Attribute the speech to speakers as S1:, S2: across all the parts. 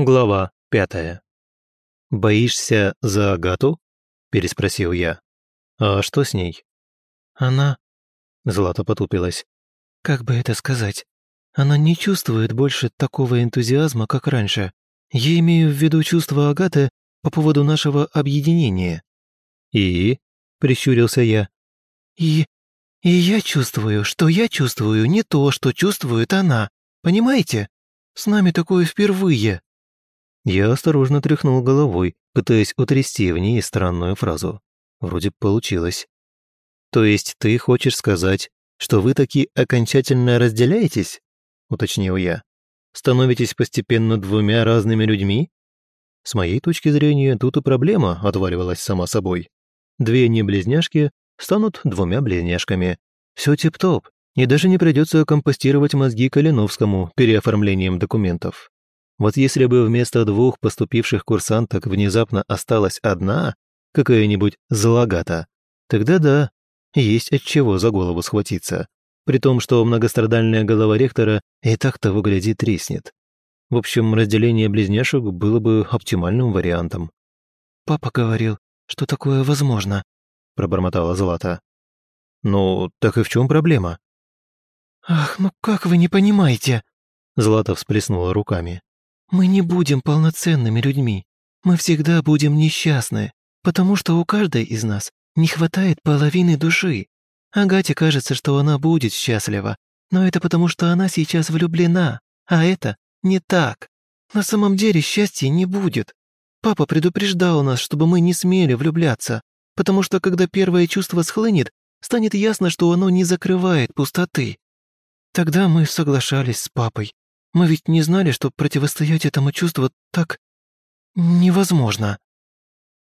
S1: Глава пятая. «Боишься за Агату?» – переспросил я. «А что с ней?»
S2: «Она...»
S1: – Злата потупилась.
S2: «Как бы это сказать? Она не чувствует больше такого энтузиазма, как раньше. Я имею в виду чувство Агаты по поводу нашего объединения».
S1: «И?» – прищурился я.
S2: «И... и я чувствую, что я чувствую не то, что чувствует она. Понимаете? С нами такое впервые».
S1: Я осторожно тряхнул головой, пытаясь утрясти в ней странную фразу. Вроде получилось. «То есть ты хочешь сказать, что вы таки окончательно разделяетесь?» — уточнил я. «Становитесь постепенно двумя разными людьми?» С моей точки зрения, тут и проблема отваливалась сама собой. Две не-близняшки станут двумя близняшками. Все тип-топ, и даже не придется компостировать мозги Калиновскому переоформлением документов. Вот если бы вместо двух поступивших курсанток внезапно осталась одна, какая-нибудь злагата, тогда да, есть от чего за голову схватиться. При том, что многострадальная голова ректора и так-то выглядит треснет. В общем, разделение близняшек было бы оптимальным вариантом.
S2: «Папа говорил, что такое возможно», — пробормотала Злата.
S1: «Ну, так и в чем проблема?»
S2: «Ах, ну как вы не понимаете?»
S1: Злата всплеснула руками.
S2: Мы не будем полноценными людьми. Мы всегда будем несчастны, потому что у каждой из нас не хватает половины души. Агате кажется, что она будет счастлива, но это потому, что она сейчас влюблена, а это не так. На самом деле счастья не будет. Папа предупреждал нас, чтобы мы не смели влюбляться, потому что когда первое чувство схлынет, станет ясно, что оно не закрывает пустоты. Тогда мы соглашались с папой, мы ведь не знали, что противостоять этому чувству так невозможно».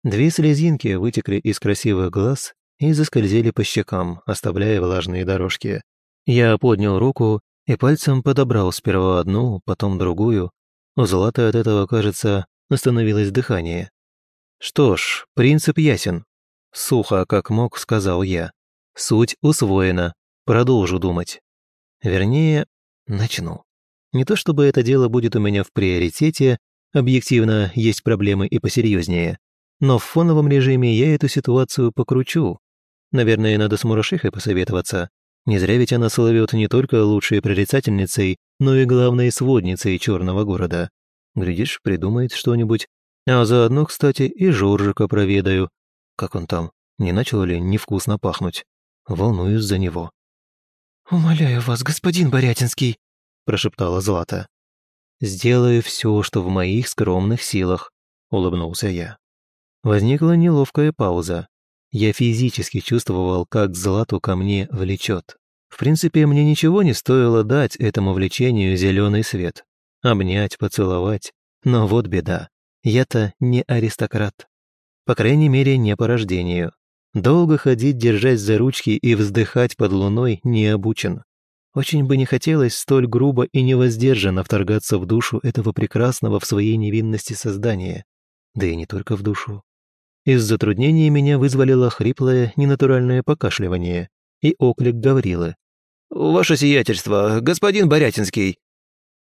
S1: Две слезинки вытекли из красивых глаз и заскользили по щекам, оставляя влажные дорожки. Я поднял руку и пальцем подобрал сперва одну, потом другую. У Златы от этого, кажется, остановилось дыхание. «Что ж, принцип ясен», — сухо, как мог, сказал я. «Суть усвоена. Продолжу думать. Вернее, начну». Не то чтобы это дело будет у меня в приоритете, объективно есть проблемы и посерьезнее, но в фоновом режиме я эту ситуацию покручу. Наверное, надо с Мурашихой посоветоваться. Не зря ведь она словет не только лучшей прорицательницей, но и главной сводницей черного города. Глядишь, придумает что-нибудь. А заодно, кстати, и Жоржика проведаю. Как он там, не начал ли невкусно пахнуть? Волнуюсь за него.
S2: «Умоляю вас, господин Борятинский»,
S1: прошептала Злата. «Сделаю все, что в моих скромных силах», — улыбнулся я. Возникла неловкая пауза. Я физически чувствовал, как Злату ко мне влечет. В принципе, мне ничего не стоило дать этому влечению зеленый свет. Обнять, поцеловать. Но вот беда. Я-то не аристократ. По крайней мере, не по рождению. Долго ходить, держась за ручки и вздыхать под луной не обучен. Очень бы не хотелось столь грубо и невоздержанно вторгаться в душу этого прекрасного в своей невинности создания. Да и не только в душу. Из затруднения меня вызволило хриплое, ненатуральное покашливание и оклик Гаврилы.
S3: «Ваше сиятельство, господин Борятинский!»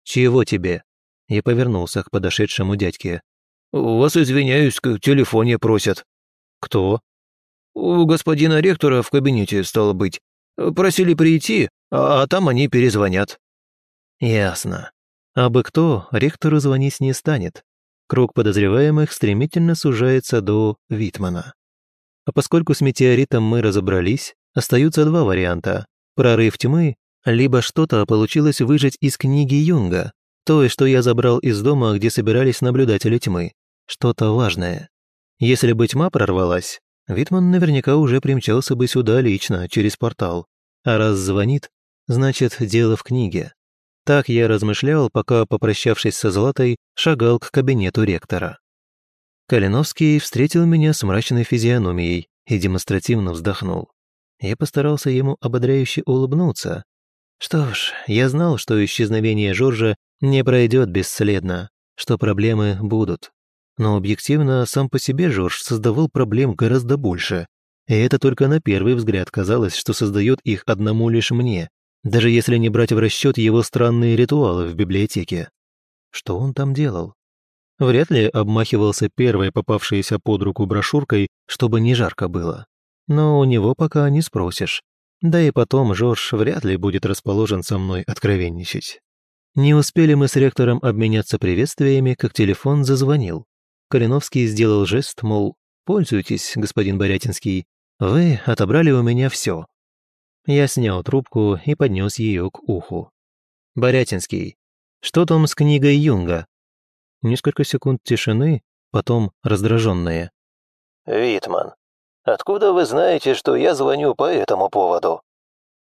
S1: «Чего тебе?» Я повернулся к подошедшему дядьке.
S3: «Вас, извиняюсь, к телефоне просят».
S1: «Кто?»
S3: «У господина ректора в кабинете, стало быть. Просили прийти, а там они перезвонят».
S1: «Ясно. А бы кто ректору звонить не станет. Круг подозреваемых стремительно сужается до Витмана. А поскольку с метеоритом мы разобрались, остаются два варианта. Прорыв тьмы, либо что-то получилось выжать из книги Юнга, той, что я забрал из дома, где собирались наблюдатели тьмы. Что-то важное. Если бы тьма прорвалась, Витман наверняка уже примчался бы сюда лично, через портал. А раз звонит, значит, дело в книге. Так я размышлял, пока, попрощавшись со Златой, шагал к кабинету ректора. Калиновский встретил меня с мрачной физиономией и демонстративно вздохнул. Я постарался ему ободряюще улыбнуться. Что ж, я знал, что исчезновение Жоржа не пройдет бесследно, что проблемы будут. Но объективно, сам по себе Жорж создавал проблем гораздо больше, и это только на первый взгляд казалось, что создает их одному лишь мне, даже если не брать в расчет его странные ритуалы в библиотеке. Что он там делал? Вряд ли обмахивался первой попавшейся под руку брошюркой, чтобы не жарко было. Но у него пока не спросишь. Да и потом Жорж вряд ли будет расположен со мной откровенничать. Не успели мы с ректором обменяться приветствиями, как телефон зазвонил. Калиновский сделал жест, мол, «Пользуйтесь, господин Борятинский, вы отобрали у меня все. Я снял трубку и поднес ее к уху. «Борятинский, что там с книгой Юнга?» Несколько секунд тишины, потом раздраженные.
S3: «Витман, откуда вы знаете, что я звоню по этому поводу?»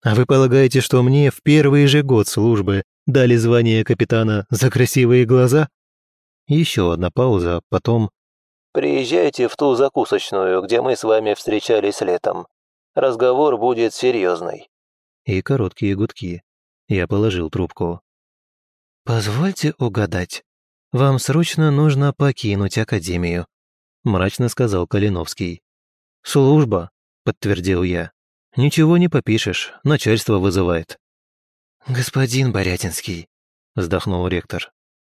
S1: «А вы полагаете, что мне в первый же год службы дали звание капитана за красивые глаза?» Еще одна пауза, потом...
S3: «Приезжайте в ту закусочную, где мы с вами встречались летом. Разговор будет серьезный».
S1: И короткие гудки. Я положил трубку.
S2: «Позвольте угадать. Вам срочно нужно покинуть Академию», мрачно сказал Калиновский.
S1: «Служба», подтвердил я. «Ничего не попишешь, начальство вызывает».
S2: «Господин Борятинский», вздохнул ректор.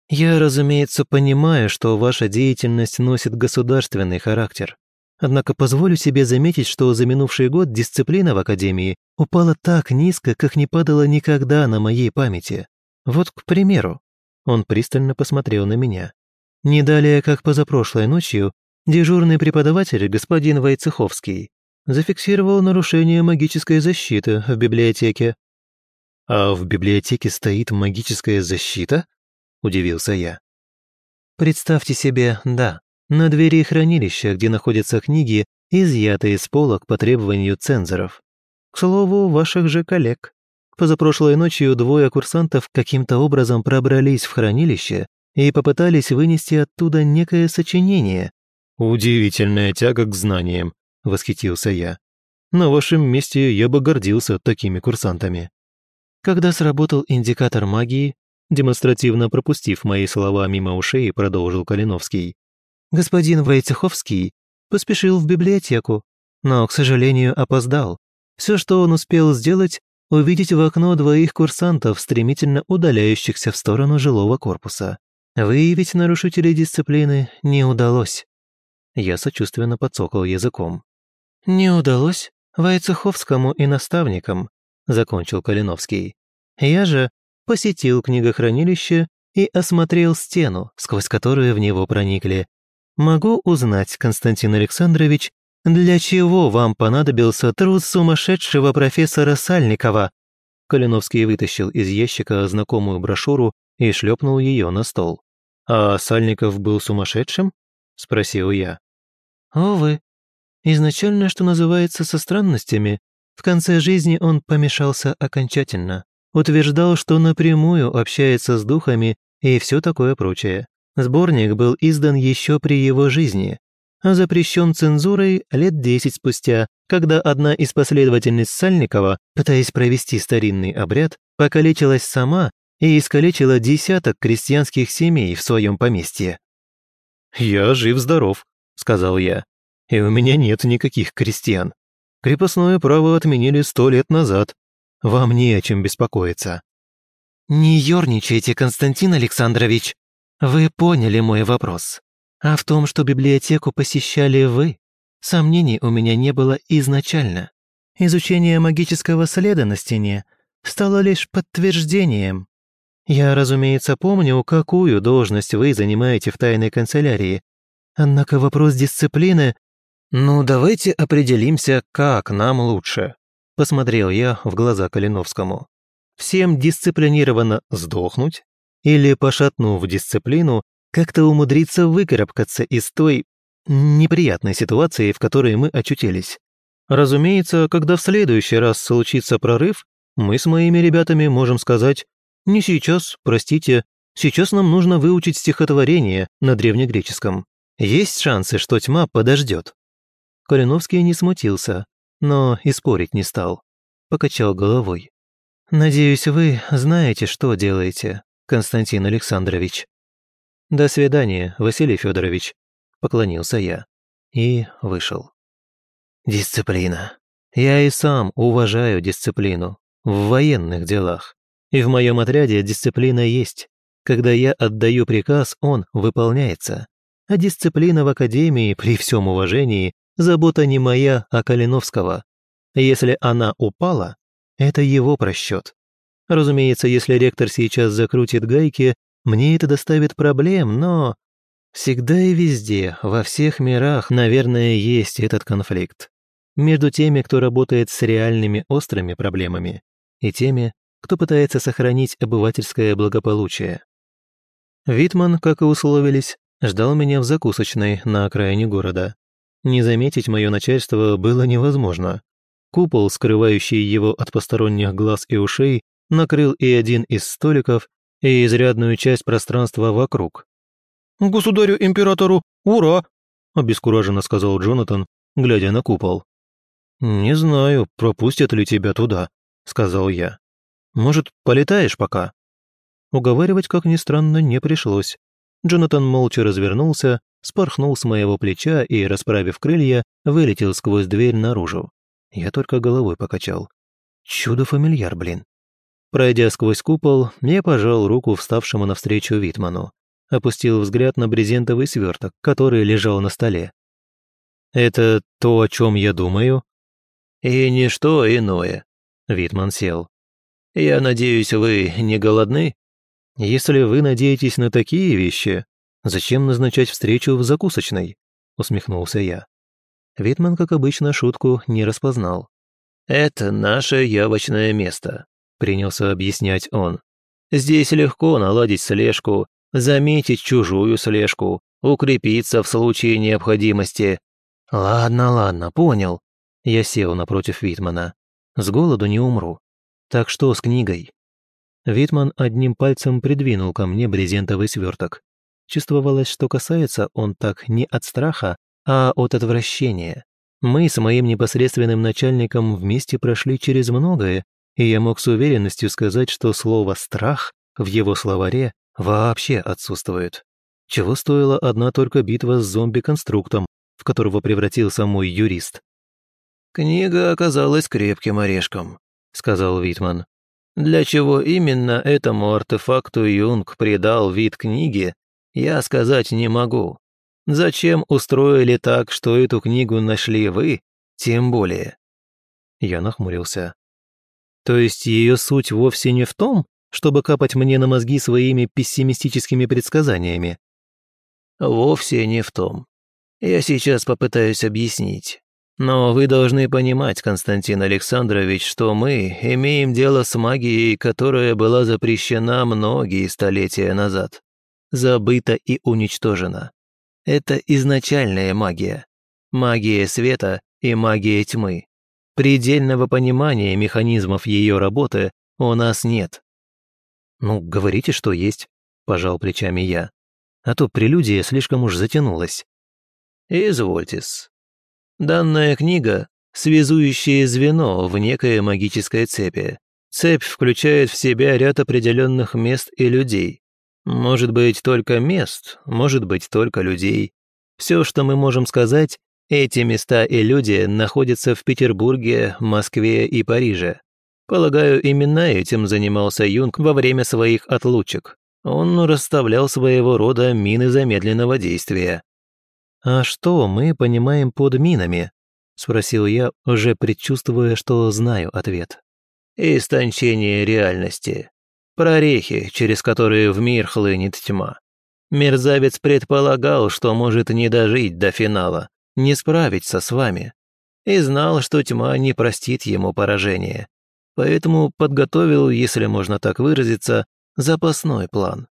S1: «Я, разумеется, понимаю, что ваша деятельность носит государственный характер. Однако позволю себе заметить, что за минувший год дисциплина в Академии упала так низко, как не падала никогда на моей памяти. Вот, к примеру, он пристально посмотрел на меня. Не далее, как позапрошлой ночью, дежурный преподаватель, господин Войцеховский, зафиксировал нарушение магической защиты в библиотеке. «А в библиотеке стоит магическая защита?» – удивился я. «Представьте себе, да, на двери хранилища, где находятся книги, изъятые с полок по требованию цензоров. К слову, ваших же коллег. Позапрошлой ночью двое курсантов каким-то образом пробрались в хранилище и попытались вынести оттуда некое сочинение. «Удивительная тяга к знаниям», — восхитился я. «На вашем месте я бы гордился такими курсантами». Когда сработал индикатор магии, демонстративно пропустив мои слова мимо ушей, продолжил Калиновский господин Войцеховский поспешил в библиотеку, но, к сожалению, опоздал. Все, что он успел сделать, увидеть в окно двоих курсантов, стремительно удаляющихся в сторону жилого корпуса. Выявить нарушителей дисциплины не удалось. Я сочувственно подсокал языком. «Не удалось Войцеховскому и наставникам», — закончил Калиновский. «Я же посетил книгохранилище и осмотрел стену, сквозь которую в него проникли, Могу узнать, Константин Александрович, для чего вам понадобился труд сумасшедшего профессора Сальникова?» Калиновский вытащил из ящика знакомую брошюру и шлепнул ее на стол. «А Сальников был сумасшедшим?» – спросил я. «Увы. Изначально, что называется, со странностями. В конце жизни он помешался окончательно. Утверждал, что напрямую общается с духами и все такое прочее. Сборник был издан еще при его жизни, а запрещен цензурой лет десять спустя, когда одна из последовательниц Сальникова, пытаясь провести старинный обряд, покалечилась сама и искалечила десяток крестьянских семей в своем поместье. «Я жив-здоров», — сказал я, — «и у меня нет никаких крестьян. Крепостное право отменили сто лет назад. Вам не о чем беспокоиться».
S2: «Не ерничайте, Константин Александрович», вы поняли мой вопрос. А в том, что библиотеку посещали вы, сомнений у меня не было изначально. Изучение магического следа на стене стало лишь подтверждением. Я, разумеется, помню, какую должность вы занимаете в тайной канцелярии. Однако вопрос дисциплины...
S1: «Ну, давайте определимся, как нам лучше», — посмотрел я в глаза Калиновскому. «Всем дисциплинированно сдохнуть или, пошатнув дисциплину, как-то умудриться выкарабкаться из той неприятной ситуации, в которой мы очутились. Разумеется, когда в следующий раз случится прорыв, мы с моими ребятами можем сказать «Не сейчас, простите, сейчас нам нужно выучить стихотворение на древнегреческом. Есть шансы, что тьма подождет». Калиновский не смутился, но и спорить не стал. Покачал головой. «Надеюсь, вы знаете, что делаете. Константин Александрович. «До свидания, Василий Федорович», — поклонился я и вышел. Дисциплина. Я и сам уважаю дисциплину в военных делах. И в моем отряде дисциплина есть. Когда я отдаю приказ, он выполняется. А дисциплина в академии, при всем уважении, забота не моя, а Калиновского. Если она упала, это его просчет. Разумеется, если ректор сейчас закрутит гайки, мне это доставит проблем, но... Всегда и везде, во всех мирах, наверное, есть этот конфликт. Между теми, кто работает с реальными острыми проблемами, и теми, кто пытается сохранить обывательское благополучие. Витман, как и условились, ждал меня в закусочной на окраине города. Не заметить мое начальство было невозможно. Купол, скрывающий его от посторонних глаз и ушей, накрыл и один из столиков, и изрядную часть пространства вокруг.
S3: «Государю-императору, ура!»
S1: – обескураженно сказал Джонатан, глядя на купол. «Не знаю, пропустят ли тебя туда», – сказал я. «Может, полетаешь пока?» Уговаривать, как ни странно, не пришлось. Джонатан молча развернулся, спорхнул с моего плеча и, расправив крылья, вылетел сквозь дверь наружу. Я только головой покачал. Чудо-фамильяр, блин. Пройдя сквозь купол, я пожал руку вставшему навстречу Витману. Опустил взгляд на брезентовый сверток, который лежал на столе. «Это то, о чем я думаю?»
S3: «И ничто иное», — Витман сел. «Я надеюсь, вы не голодны?»
S1: «Если вы надеетесь на такие вещи, зачем назначать встречу в закусочной?» — усмехнулся я. Витман, как обычно, шутку не распознал.
S3: «Это наше явочное место», — принялся объяснять он. «Здесь легко наладить слежку, заметить чужую слежку, укрепиться в случае необходимости».
S1: «Ладно, ладно, понял». Я сел напротив Витмана. «С голоду не умру. Так что с книгой?» Витман одним пальцем придвинул ко мне брезентовый сверток. Чувствовалось, что касается он так не от страха, а от отвращения. Мы с моим непосредственным начальником вместе прошли через многое, и я мог с уверенностью сказать, что слово «страх» в его словаре вообще отсутствует. Чего стоила одна только битва с зомби-конструктом, в которого превратился мой юрист.
S3: «Книга оказалась крепким орешком», — сказал Витман. «Для чего именно этому артефакту Юнг придал вид книги, я сказать не могу. Зачем устроили так, что эту книгу нашли вы, тем более?»
S1: Я нахмурился. «То есть ее суть вовсе не в том, чтобы капать мне на мозги своими пессимистическими предсказаниями?»
S3: «Вовсе не в том. Я сейчас попытаюсь объяснить. Но вы должны понимать, Константин Александрович, что мы имеем дело с магией, которая была запрещена многие столетия назад, забыта и уничтожена. Это изначальная магия. Магия света и магия тьмы. Предельного понимания механизмов ее работы у нас нет.
S1: «Ну, говорите, что есть», – пожал плечами я. «А то прелюдия слишком уж затянулась».
S3: «Извольтесь. Данная книга – связующее звено в некой магической цепи. Цепь включает в себя ряд определенных мест и людей. Может быть, только мест, может быть, только людей. Все, что мы можем сказать, эти места и люди находятся в Петербурге, Москве и Париже. Полагаю, именно этим занимался Юнг во время своих отлучек. Он расставлял своего рода мины замедленного действия.
S1: «А что мы понимаем под минами?» – спросил я, уже предчувствуя, что знаю ответ.
S3: «Истончение реальности. Прорехи, через которые в мир хлынет тьма. Мерзавец предполагал, что может не дожить до финала, не справиться с вами. И знал, что тьма не простит ему поражение. Поэтому подготовил, если можно так выразиться, запасной план.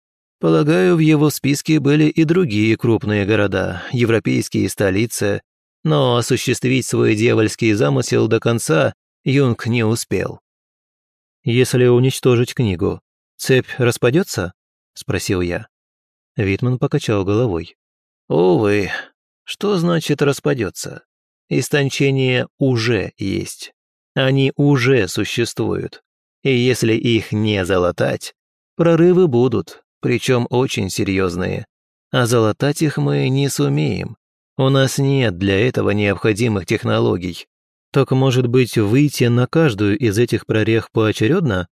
S3: Полагаю, в его списке были и другие крупные города, европейские столицы, но осуществить свой дьявольский замысел до конца Юнг не успел.
S1: «Если уничтожить книгу, цепь распадется?» – спросил я. Витман покачал головой.
S3: «Увы, что значит распадется? Истончение уже есть. Они уже существуют. И если их не залатать, прорывы будут, причем очень серьезные. А залатать их мы не сумеем. У нас нет для этого необходимых технологий.
S1: Так может быть выйти на каждую из этих прорех поочередно?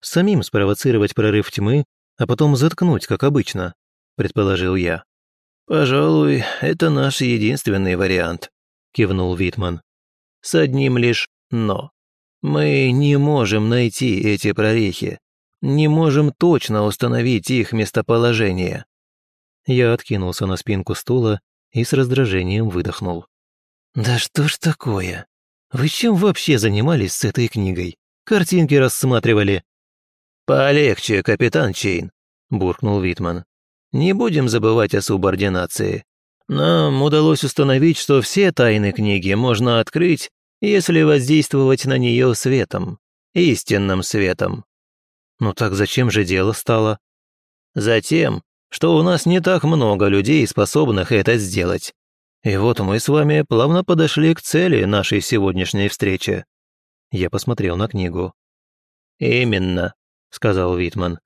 S1: Самим спровоцировать прорыв тьмы, а потом заткнуть, как обычно», — предположил я.
S3: «Пожалуй, это наш единственный вариант», — кивнул Витман. «С одним лишь «но». Мы не можем найти эти прорехи, не можем точно установить их местоположение».
S1: Я откинулся на спинку стула и с раздражением выдохнул. «Да что ж такое? Вы чем вообще занимались с этой книгой? Картинки рассматривали?»
S3: «Полегче, капитан Чейн», – буркнул Витман. «Не будем забывать о субординации. Нам удалось установить, что все тайны книги можно открыть, если воздействовать на нее светом, истинным светом.
S1: Ну так зачем же дело стало?
S3: Затем, что у нас не так много людей, способных это сделать. И вот мы с вами плавно подошли к цели нашей сегодняшней встречи.
S1: Я посмотрел на книгу.
S3: «Именно», — сказал Витман.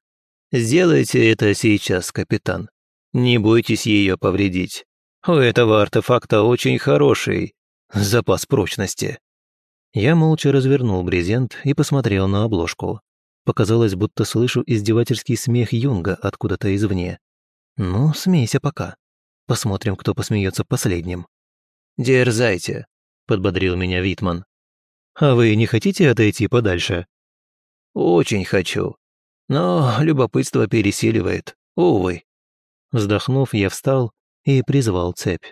S3: «Сделайте это сейчас, капитан. Не бойтесь ее повредить. У этого артефакта очень хороший запас прочности».
S1: Я молча развернул брезент и посмотрел на обложку. Показалось, будто слышу издевательский смех Юнга откуда-то извне. Ну, смейся пока. Посмотрим, кто посмеется последним.
S3: «Дерзайте», — подбодрил меня Витман.
S1: «А вы не хотите отойти подальше?»
S3: «Очень хочу. Но любопытство пересиливает, увы».
S1: Вздохнув, я встал и призвал цепь.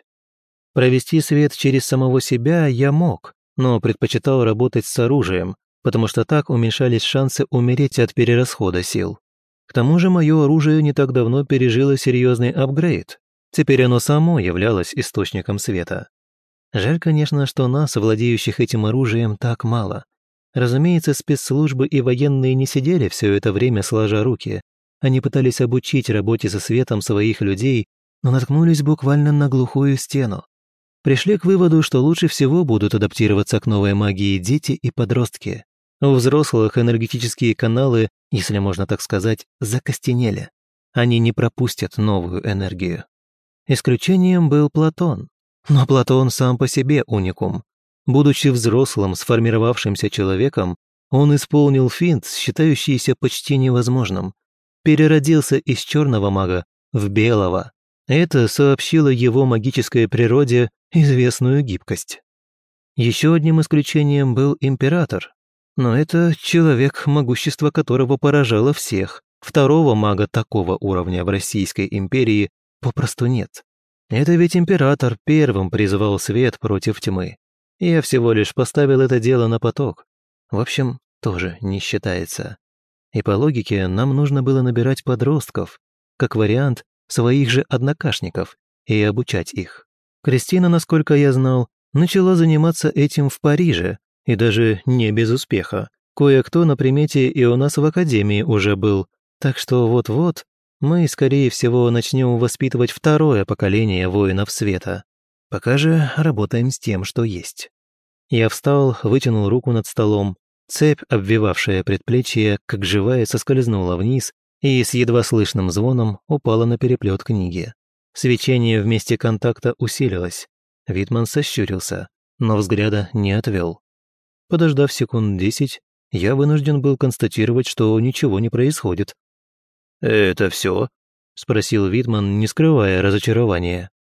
S1: Провести свет через самого себя я мог, но предпочитал работать с оружием, потому что так уменьшались шансы умереть от перерасхода сил. К тому же мое оружие не так давно пережило серьезный апгрейд. Теперь оно само являлось источником света. Жаль, конечно, что нас, владеющих этим оружием, так мало. Разумеется, спецслужбы и военные не сидели все это время сложа руки. Они пытались обучить работе со светом своих людей, но наткнулись буквально на глухую стену пришли к выводу, что лучше всего будут адаптироваться к новой магии дети и подростки. У взрослых энергетические каналы, если можно так сказать, закостенели. Они не пропустят новую энергию. Исключением был Платон. Но Платон сам по себе уникум. Будучи взрослым, сформировавшимся человеком, он исполнил финт, считающийся почти невозможным. Переродился из черного мага в белого. Это сообщило его магической природе известную гибкость. Еще одним исключением был император, но это человек, могущество которого поражало всех. Второго мага такого уровня в Российской империи попросту нет. Это ведь император первым призвал свет против тьмы. Я всего лишь поставил это дело на поток. В общем, тоже не считается. И по логике нам нужно было набирать подростков, как вариант, своих же однокашников, и обучать их. Кристина, насколько я знал, начала заниматься этим в Париже, и даже не без успеха. Кое-кто на примете и у нас в академии уже был, так что вот-вот мы, скорее всего, начнем воспитывать второе поколение воинов света. Пока же работаем с тем, что есть. Я встал, вытянул руку над столом, цепь, обвивавшая предплечье, как живая, соскользнула вниз и с едва слышным звоном упала на переплет книги. Свечение в месте контакта усилилось. Витман сощурился, но взгляда не отвел. Подождав секунд десять, я вынужден был констатировать, что ничего не происходит.
S3: «Это все?
S1: спросил Витман, не скрывая разочарования.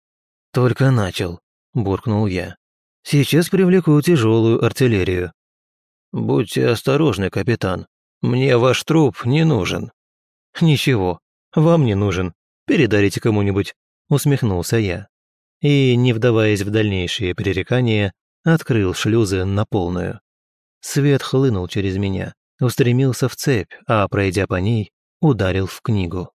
S3: «Только начал», – буркнул я.
S1: «Сейчас привлеку тяжелую артиллерию».
S3: «Будьте осторожны, капитан. Мне ваш труп не нужен».
S1: «Ничего, вам не нужен. Передарите кому-нибудь усмехнулся я. И, не вдаваясь в дальнейшие пререкания, открыл шлюзы на полную. Свет хлынул через меня, устремился в цепь, а, пройдя по ней, ударил в книгу.